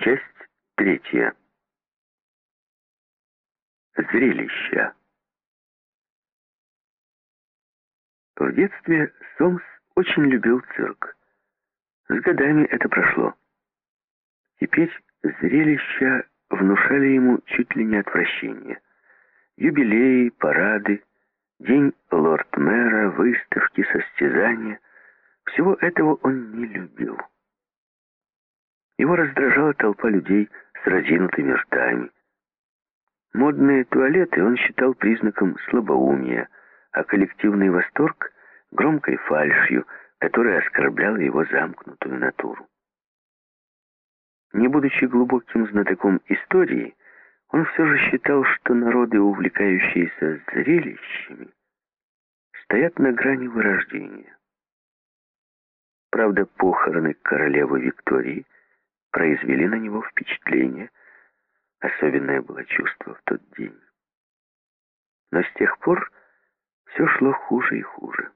Часть третья. Зрелища. В детстве Сомс очень любил цирк. С годами это прошло. Теперь зрелища внушали ему чуть ли не отвращение. Юбилеи, парады, день лорд-мэра, выставки, состязания — всего этого он не любил. Его раздражала толпа людей с разинутыми ртами. Модные туалеты он считал признаком слабоумия, а коллективный восторг — громкой фальшью, которая оскорбляла его замкнутую натуру. Не будучи глубоким знатоком истории, он все же считал, что народы, увлекающиеся зрелищами, стоят на грани вырождения. Правда, похороны королевы Виктории произвели на него впечатление, особенное было чувство в тот день. Но с тех пор все шло хуже и хуже.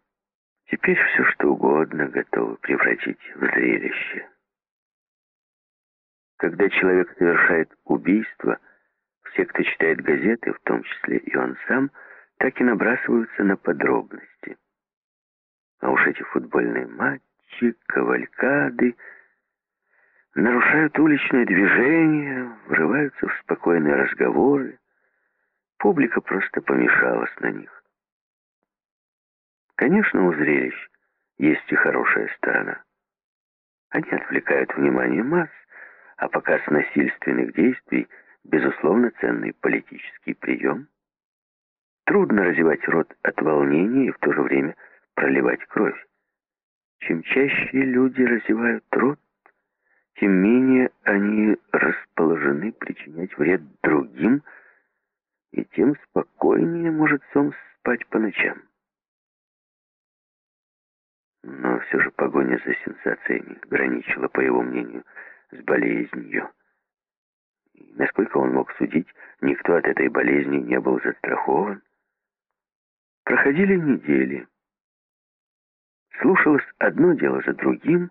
Теперь все что угодно готовы превратить в зрелище. Когда человек совершает убийство, все, кто читает газеты, в том числе и он сам, так и набрасываются на подробности. А уж эти футбольные матчи, кавалькады нарушают уличное движение, врываются в спокойные разговоры. Публика просто помешалась на них. Конечно, у зрелищ есть и хорошая сторона. Они отвлекают внимание масс, а показ насильственных действий – безусловно ценный политический прием. Трудно разевать рот от волнения и в то же время проливать кровь. Чем чаще люди разевают рот, тем менее они расположены причинять вред другим, и тем спокойнее может Сомс спать по ночам. Но все же погоня за сенсациями граничила, по его мнению, с болезнью. И, насколько он мог судить, никто от этой болезни не был застрахован. Проходили недели. Слушалось одно дело за другим,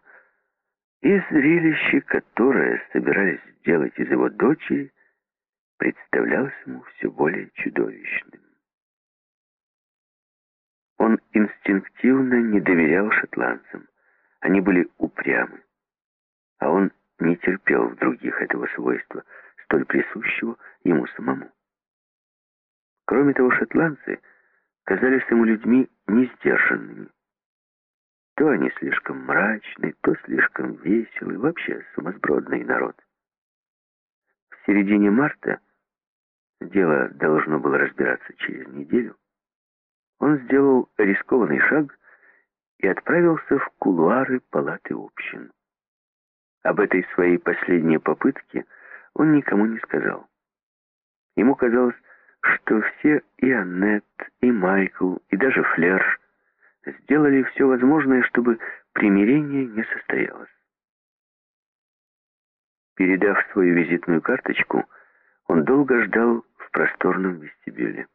и зрелище, которое собирались сделать из его дочери, представлялось ему все более чудовищным. Он инстинктивно не доверял шотландцам. Они были упрямы. А он не терпел в других этого свойства, столь присущего ему самому. Кроме того, шотландцы казались ему людьми несдержанными. То они слишком мрачны, то слишком веселы, вообще сумасбродный народ. В середине марта дело должно было разбираться через неделю он сделал рискованный шаг и отправился в кулуары палаты общин. Об этой своей последней попытке он никому не сказал. Ему казалось, что все и Аннет, и Майкл, и даже Флер сделали все возможное, чтобы примирение не состоялось. Передав свою визитную карточку, он долго ждал в просторном вестибюле.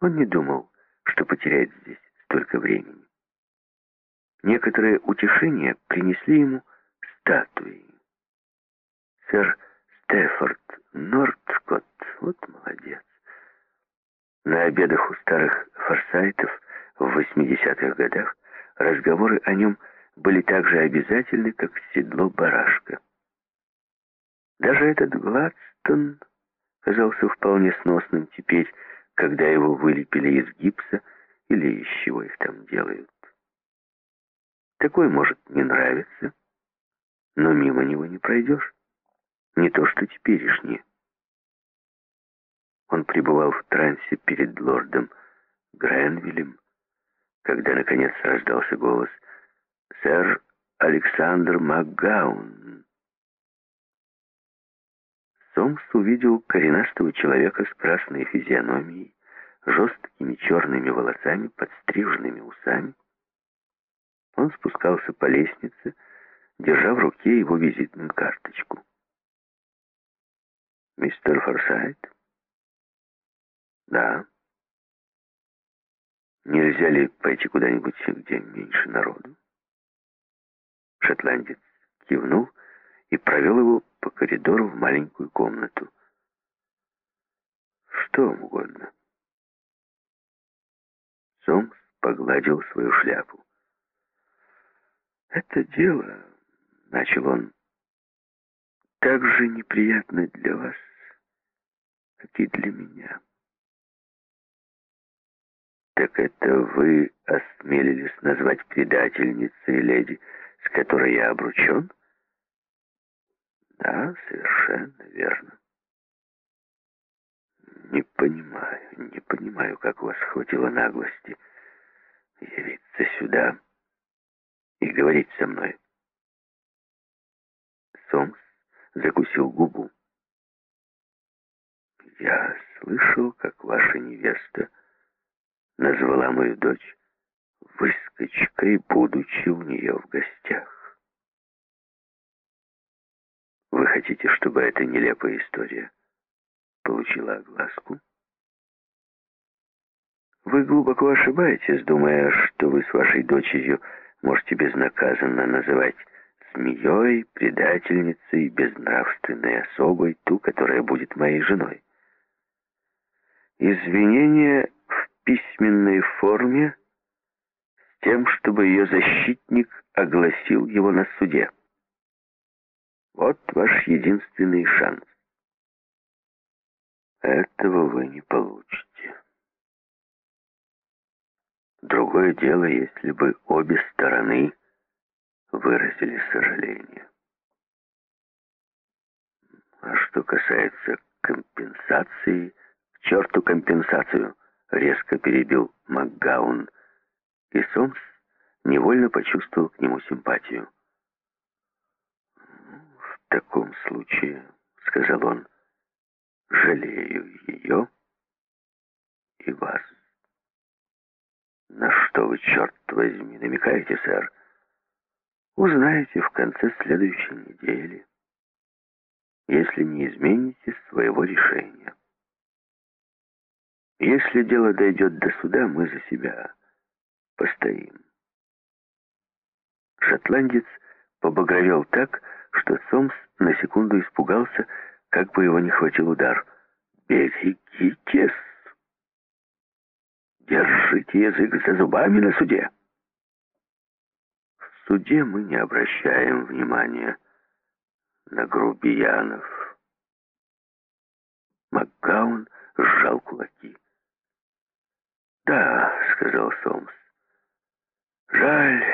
Он не думал, что потеряет здесь столько времени. Некоторые утешения принесли ему статуи. Сэр Стефорд Нордкотт, вот молодец. На обедах у старых форсайтов в 80-х годах разговоры о нем были так же обязательны, как седло барашка. Даже этот Гладстон казался вполне сносным теперь, когда его вылепили из гипса или из чего их там делают. Такой может не нравиться, но мимо него не пройдешь. Не то что теперешнее. Он пребывал в трансе перед лордом Гренвиллем, когда, наконец, раздался голос «Сэр Александр МакГаун». Сомс увидел коренастого человека с красной физиономией, жесткими черными волосами, подстриженными усами. Он спускался по лестнице, держа в руке его визитную карточку. «Мистер Форсайт?» «Да». «Нельзя ли пойти куда-нибудь, где меньше народу?» Шотландец кивнул и провел его по коридору в маленькую комнату. Что вам угодно. Сомс погладил свою шляпу. «Это дело, — начал он, — так же неприятно для вас, как и для меня». «Так это вы осмелились назвать предательницей леди, с которой я обручен?» «Да, совершенно верно». «Не понимаю, не понимаю, как у вас хватило наглости явиться сюда» и говорить со мной. Сомс закусил губу. Я слышал, как ваша невеста назвала мою дочь выскочкой, будучи у нее в гостях. Вы хотите, чтобы эта нелепая история получила огласку? Вы глубоко ошибаетесь, думая, что вы с вашей дочерью можете безнаказанно называть змеей, предательницей, безнравственной особой, ту, которая будет моей женой. Извинение в письменной форме с тем, чтобы ее защитник огласил его на суде. Вот ваш единственный шанс. Этого вы не получите. Другое дело, если бы обе стороны выразили сожаление. А что касается компенсации, к черту компенсацию, резко перебил МакГаун, и Сомс невольно почувствовал к нему симпатию. «В таком случае, — сказал он, — жалею ее и вас». «На что вы, черт возьми, намекаете, сэр?» «Узнаете в конце следующей недели, если не измените своего решения. Если дело дойдет до суда, мы за себя постоим». Шотландец побагровел так, что Сомс на секунду испугался, как бы его не хватил удар. «Берегитесь!» Держите язык за зубами на суде. В суде мы не обращаем внимания на грубиянов. Макгаун сжал кулаки. «Да», — сказал Сомс, — «жаль,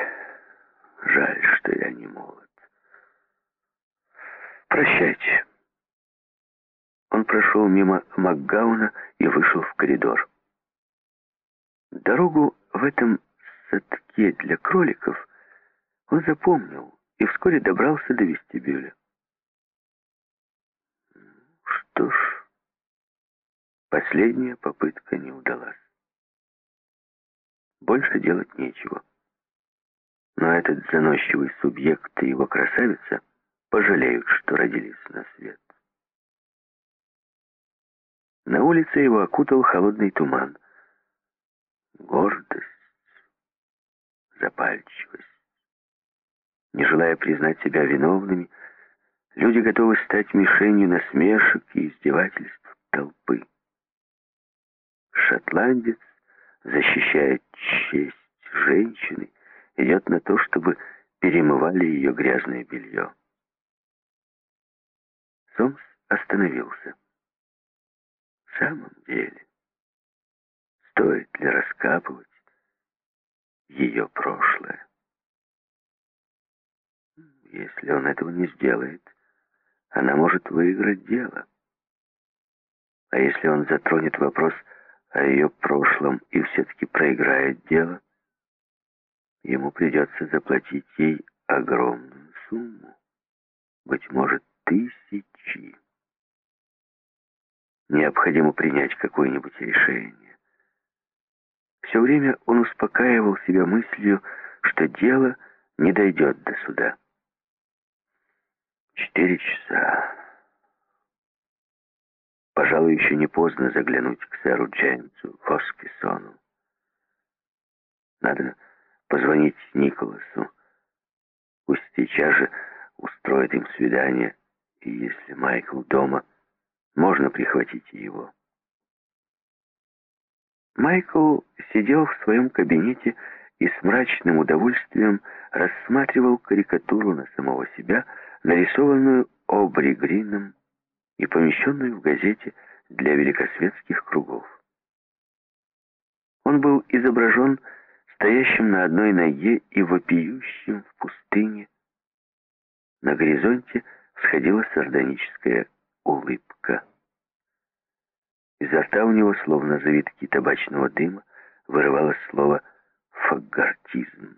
жаль, что я не молод. Прощайте». Он прошел мимо Макгауна и вышел в коридор. Дорогу в этом садке для кроликов он запомнил и вскоре добрался до вестибюля. Что ж, последняя попытка не удалась. Больше делать нечего. Но этот заносчивый субъект и его красавица пожалеют, что родились на свет. На улице его окутал холодный туман гордость, запальчивость. Не желая признать себя виновными, люди готовы стать мишенью насмешек и издевательств толпы. Шотландец, защищая честь женщины, идет на то, чтобы перемывали ее грязное белье. Сомс остановился. В самом деле, Стоит ли раскапывать ее прошлое? Если он этого не сделает, она может выиграть дело. А если он затронет вопрос о ее прошлом и все-таки проиграет дело, ему придется заплатить ей огромную сумму, быть может, тысячи. Необходимо принять какое-нибудь решение. Все время он успокаивал себя мыслью, что дело не дойдет до суда. Четыре часа. Пожалуй, еще не поздно заглянуть к сэру Джеймсу Фоскисону. Надо позвонить Николасу. Пусть сейчас же устроит им свидание, и если Майкл дома, можно прихватить его. Майкл сидел в своем кабинете и с мрачным удовольствием рассматривал карикатуру на самого себя, нарисованную Обри Грином и помещенную в газете для великосветских кругов. Он был изображен стоящим на одной ноге и вопиющим в пустыне. На горизонте всходила сардоническая улыбка. Изо рта у него, словно завитки табачного дыма, вырывалось слово «фагартизм».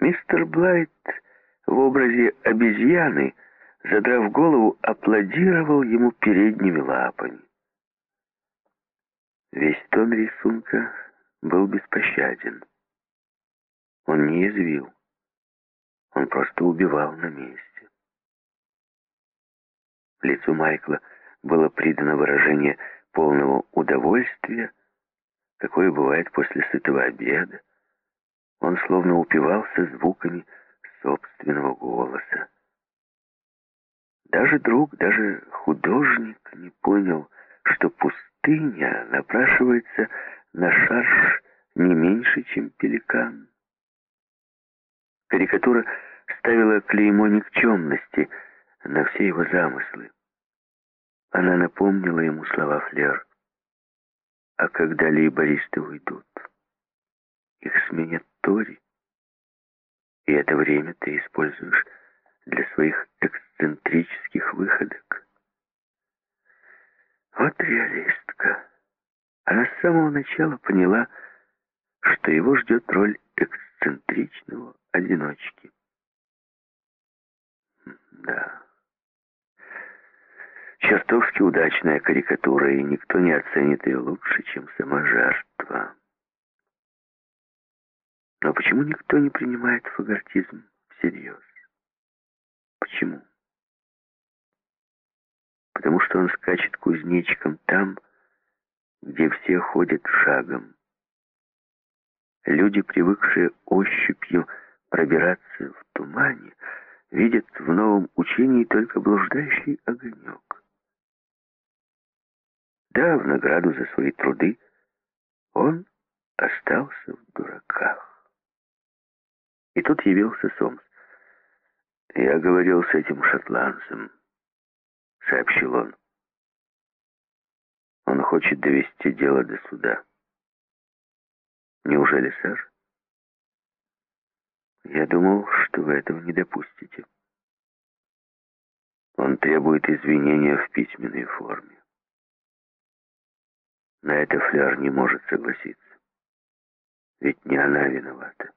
Мистер Блайт в образе обезьяны, задрав голову, аплодировал ему передними лапами. Весь тон рисунка был беспощаден. Он не язвил. Он просто убивал на месте. Лицу Майкла было придано выражение полного удовольствия, какое бывает после сытого обеда. Он словно упивался звуками Даже друг, даже художник не понял, что пустыня напрашивается на шарш не меньше, чем пеликан. Карикатура ставила клеймо никчемности на все его замыслы. Она напомнила ему слова Флер. А когда лейбористы уйдут, их сменят Тори, и это время ты используешь для своих эксцентрических выходок. Вот реалистка. Она с самого начала поняла, что его ждет роль эксцентричного одиночки. Да. Чертовски удачная карикатура, и никто не оценит ее лучше, чем сама жертва. Но почему никто не принимает фагортизм всерьез? Почему? Потому что он скачет кузнечиком там, где все ходят шагом. Люди, привыкшие ощупью пробираться в тумане, видят в новом учении только блуждающий огонек. Да, в награду за свои труды он остался в дураках. И тут явился Сомс. «Я говорил с этим шотландцем», — сообщил он. «Он хочет довести дело до суда». «Неужели, сэр?» «Я думал, что вы этого не допустите». Он требует извинения в письменной форме. На это Фляр не может согласиться. Ведь не она виновата.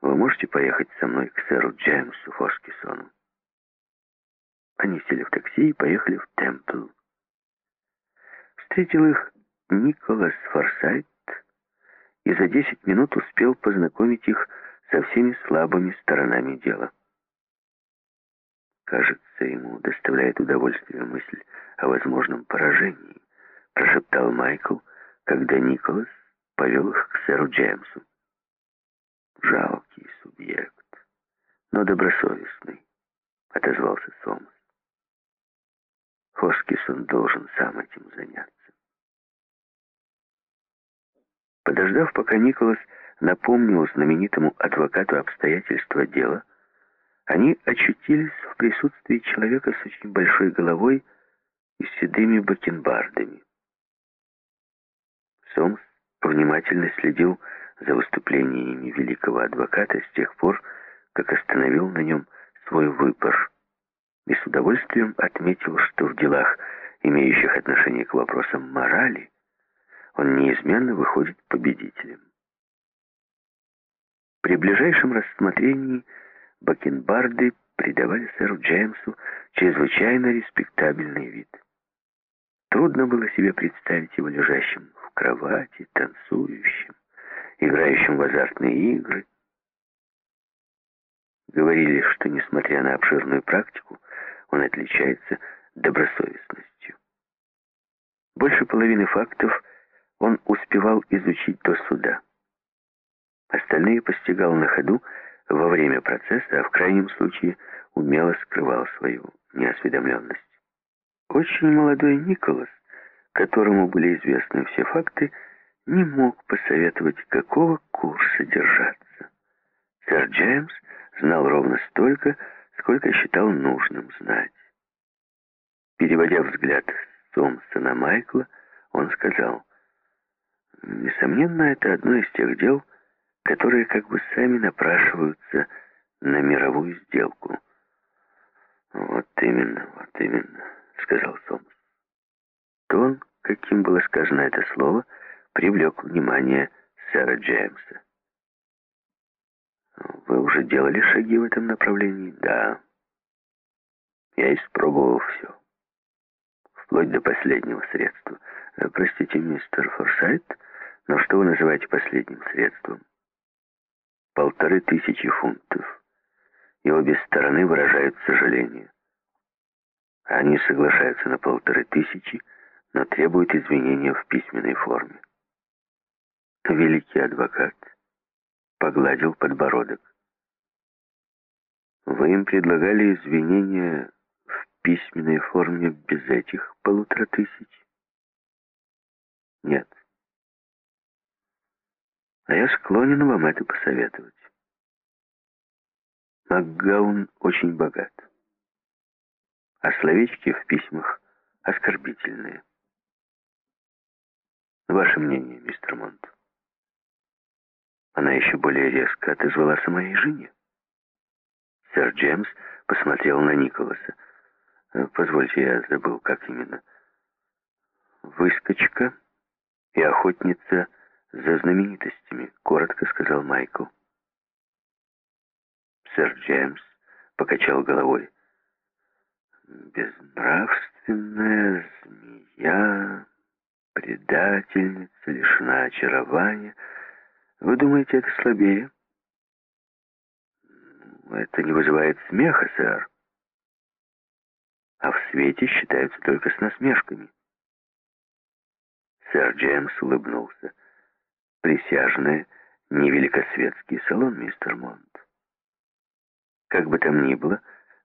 Вы можете поехать со мной к сэру Джеймсу Фоскисону? Они сели в такси и поехали в Темпл. Встретил их Николас Форсайт и за десять минут успел познакомить их со всеми слабыми сторонами дела. Кажется, ему доставляет удовольствие мысль о возможном поражении, прошептал Майкл, когда Николас повел их к сэру Джеймсу. Жалкий субъект, но добросовестный, отозвался Сомас. Хоскисон должен сам этим заняться. Подождав, пока Николас напомнил знаменитому адвокату обстоятельства дела, они очутились в присутствии человека с очень большой головой и седыми бакенбардами. Сомс внимательно следил за выступлениями великого адвоката с тех пор, как остановил на нем свой выбор, и с удовольствием отметил, что в делах, имеющих отношение к вопросам морали, он неизменно выходит победителем. При ближайшем рассмотрении бакенбарды придавали сэру Джеймсу чрезвычайно респектабельный вид. Трудно было себе представить его лежащим в кровати, танцующим, играющим в азартные игры. Говорили, что, несмотря на обширную практику, он отличается добросовестностью. Больше половины фактов он успевал изучить до суда. Остальные постигал на ходу, во время процесса, а в крайнем случае умело скрывал свою неосведомленность. Очень молодой Николас, которому были известны все факты, не мог посоветовать, какого курса держаться. Сэр Джеймс знал ровно столько, сколько считал нужным знать. Переводя взгляд с Томса на Майкла, он сказал, «Несомненно, это одно из тех дел, которые как бы сами напрашиваются на мировую сделку». «Вот именно, вот именно», — сказал Сомс. Тон, каким было сказано это слово, привлек внимание сэра Джеймса. «Вы уже делали шаги в этом направлении?» «Да. Я испробовал все. Вплоть до последнего средства. Э, простите, мистер Форсайт, но что вы называете последним средством?» «Полторы тысячи фунтов. И обе стороны выражают сожаление. Они соглашаются на полторы тысячи, но требуют извинения в письменной форме. Великий адвокат погладил подбородок. Вы им предлагали извинения в письменной форме без этих полутора тысяч? Нет. А я склонен вам это посоветовать. Макгаун очень богат. А словечки в письмах оскорбительные. Ваше мнение, мистер Монт? Она еще более резко отозвалась о моей жене. Сэр Джеймс посмотрел на Николаса. «Э, «Позвольте, я забыл, как именно. Выскочка и охотница за знаменитостями», — коротко сказал Майкл. Сэр Джеймс покачал головой. «Безнравственная змея, предательница, лишена очарования». Вы думаете, это слабее? Это не вызывает смеха, сэр. А в свете считаются только с насмешками. Сэр Джеймс улыбнулся. Присяжные — невеликосветский салон, мистер Монт. Как бы там ни было,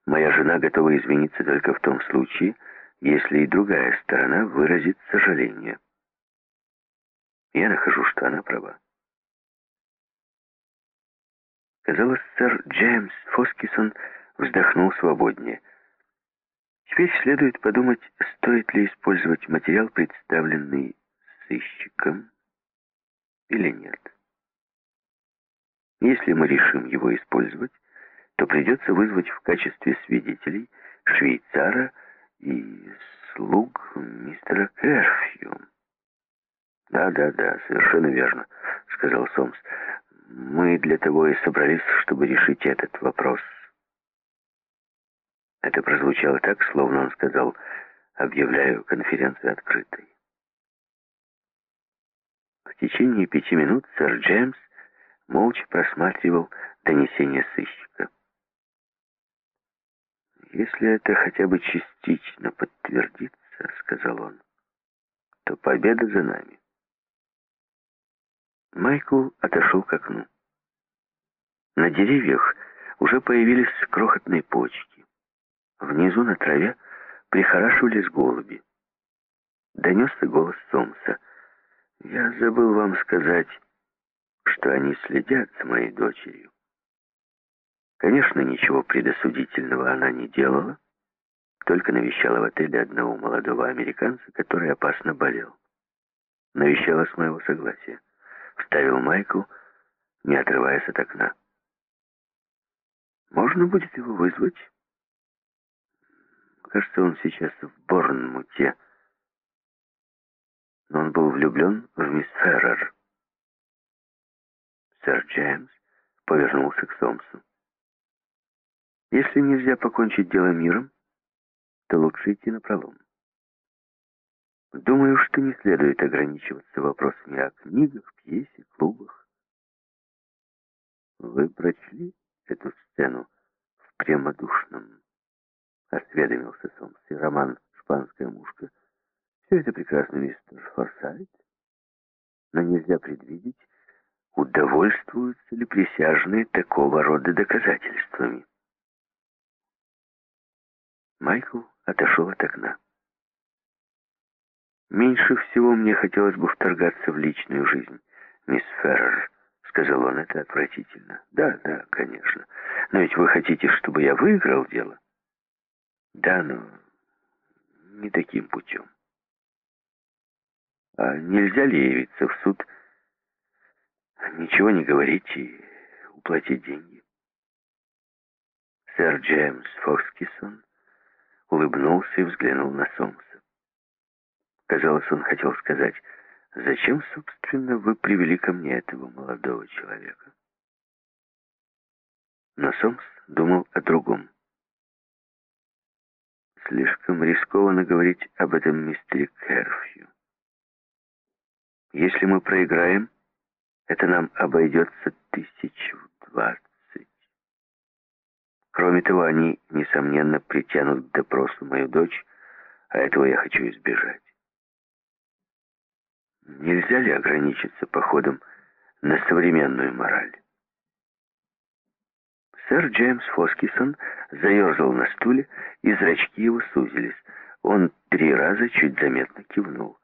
моя жена готова извиниться только в том случае, если и другая сторона выразит сожаление. Я нахожу, что она права. Казалось, сэр Джеймс Фоскисон вздохнул свободнее. Теперь следует подумать, стоит ли использовать материал, представленный сыщиком, или нет. Если мы решим его использовать, то придется вызвать в качестве свидетелей швейцара и слуг мистера Керфью. «Да-да-да, совершенно верно», — сказал Сомс. Мы для того и собрались, чтобы решить этот вопрос. Это прозвучало так, словно он сказал, объявляю конференцию открытой. В течение пяти минут сэр Джеймс молча просматривал донесение сыщика. «Если это хотя бы частично подтвердится, — сказал он, — то победа за нами». Майкл отошел к окну. На деревьях уже появились крохотные почки. Внизу на траве прихорашивались голуби. Донесся голос Сомса. «Я забыл вам сказать, что они следят за моей дочерью. Конечно, ничего предосудительного она не делала, только навещала в отеле одного молодого американца, который опасно болел. Навещала с моего согласия вставил Майкл, не отрываясь от окна. «Можно будет его вызвать?» Кажется, он сейчас в Борнмуте. Но он был влюблен в мисс Феррер. Сэр Джеймс повернулся к Сомсу. «Если нельзя покончить дело миром, то лучше идти на пролом. Думаю, что не следует ограничиваться вопросами о книгах, пьесе, клубах. Вы прочли эту сцену в прямодушном? Осведомился Сомс и роман «Шпанская мушка». Все это прекрасно, мистер Форсайт. Но нельзя предвидеть, удовольствуются ли присяжные такого рода доказательствами. Майкл отошел от окна. «Меньше всего мне хотелось бы вторгаться в личную жизнь, мисс Феррер», — сказал он, — «это отвратительно». «Да, да, конечно. Но ведь вы хотите, чтобы я выиграл дело?» «Да, но не таким путем». «А нельзя ли явиться в суд, ничего не говорить и уплатить деньги?» Сэр Джеймс Фокскисон улыбнулся и взглянул на Сомса. Казалось, он хотел сказать, «Зачем, собственно, вы привели ко мне этого молодого человека?» Но Сомс думал о другом. Слишком рискованно говорить об этом мистере Керфью. Если мы проиграем, это нам обойдется тысяч в двадцать. Кроме того, они, несомненно, притянут к допросу мою дочь, а этого я хочу избежать. Нельзя ли ограничиться походом на современную мораль? Сэр Джеймс Фоскисон заерзал на стуле, и зрачки его сузились. Он три раза чуть заметно кивнул.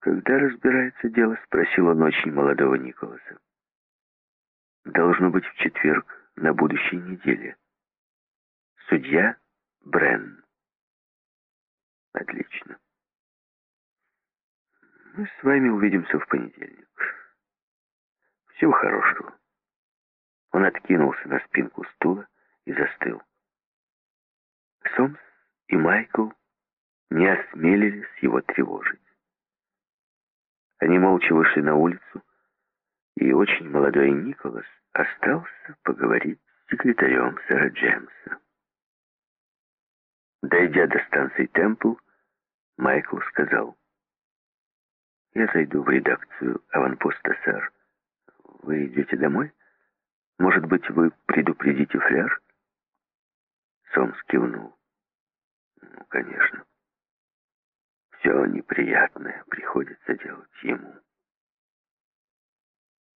«Когда разбирается дело?» — спросил он очень молодого Николаса. «Должно быть в четверг на будущей неделе. Судья Брен. Отлично. Мы с вами увидимся в понедельник. Всего хорошего. Он откинулся на спинку стула и застыл. Сомс и Майкл не осмелились его тревожить. Они молча вышли на улицу, и очень молодой Николас остался поговорить с секретарем сэра Джемса. Дойдя до станции Темпл, Майкл сказал, «Я зайду в редакцию аванпоста, сэр. Вы идете домой? Может быть, вы предупредите фляж?» Сомс кивнул. «Ну, конечно. Все неприятное приходится делать ему».